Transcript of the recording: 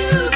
you.